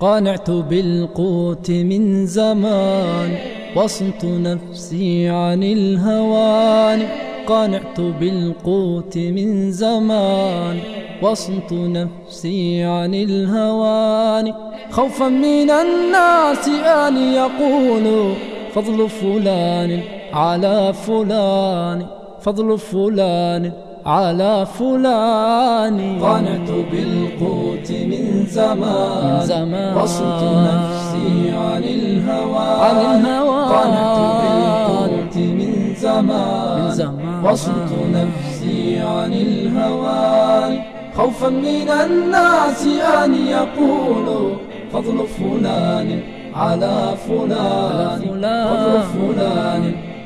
قانعت بالقوت من زمان وصنت نفسي عن الهوان. قانعت بالقوت من زمان وصنت نفسي عن الهوان. خوفا من الناس أن يقولوا فضل فلان على فلان فضل فلان على فلان قنعت بالقوت من زمان, من زمان. وصلت نفسي عن الهوى. عن الهوى. قنعت بالقوت من زمان, من زمان. وصلت نفسي عن الهوى. خوفا من الناس أن يقولوا فضل فلان. على فلان. فضل فلان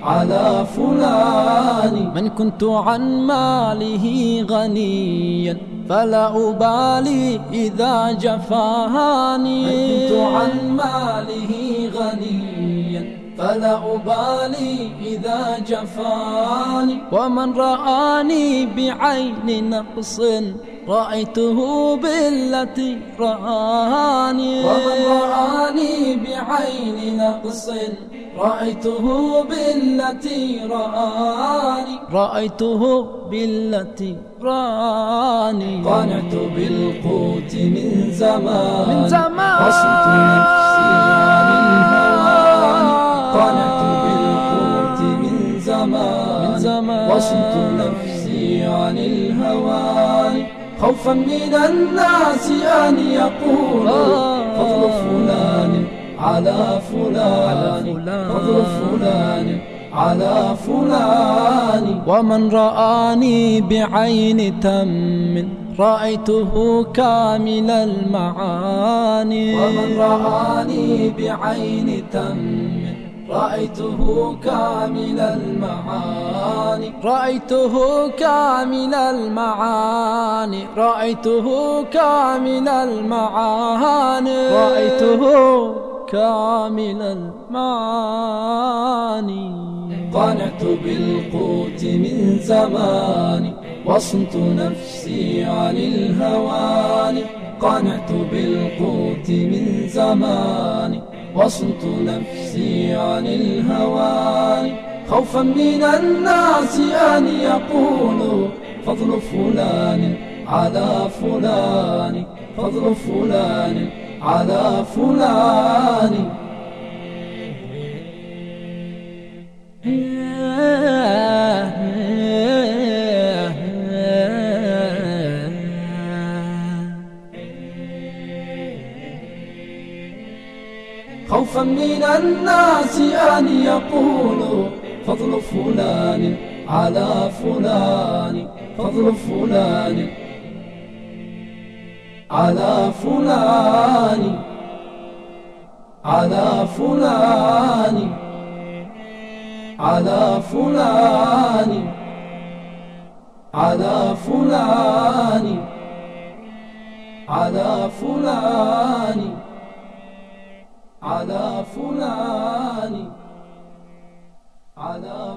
على فلان. من كنت عن ماله غنيا فلا أبالي إذا جفاني من كنت عن ماله غنيا فلا أبالي إذا جفاني. ومن رآني بعين نقص رأيته بالتي رآني. ومن رآني بعين نقص رأيته بالتي رآني. رأيته بالتي رآني. قنعت بالقوت من زمان. من زمان. وصلت نفسي عن الهوان قنعت بالقوت من زمان. من زمان. وصلت نفسي عن الهوان. خوفا من الناس أن يقولوا فضل فلان على فلان فضل فلان على فلان. ومن رآني بعين تم رأيته كامل المعاني. ومن رآني بعين تم رأيته كامل المعاني. رأيته كامل المعاني. رأيته كامل المعاني. رأيته كامل المعاني قنعت بالقوت من زمان وصنت نفسي عن الهوان. قنعت بالقوت من زمان وصنت نفسي عن الهوان. خوفا من الناس أن يقولوا فضل فلان على فلان فضل فلان على فلان. خوفا من الناس أن يقولوا فضل فلان على فلان فضل فلان. على فلان على فلان على فلان على فلان على فلان على فلان على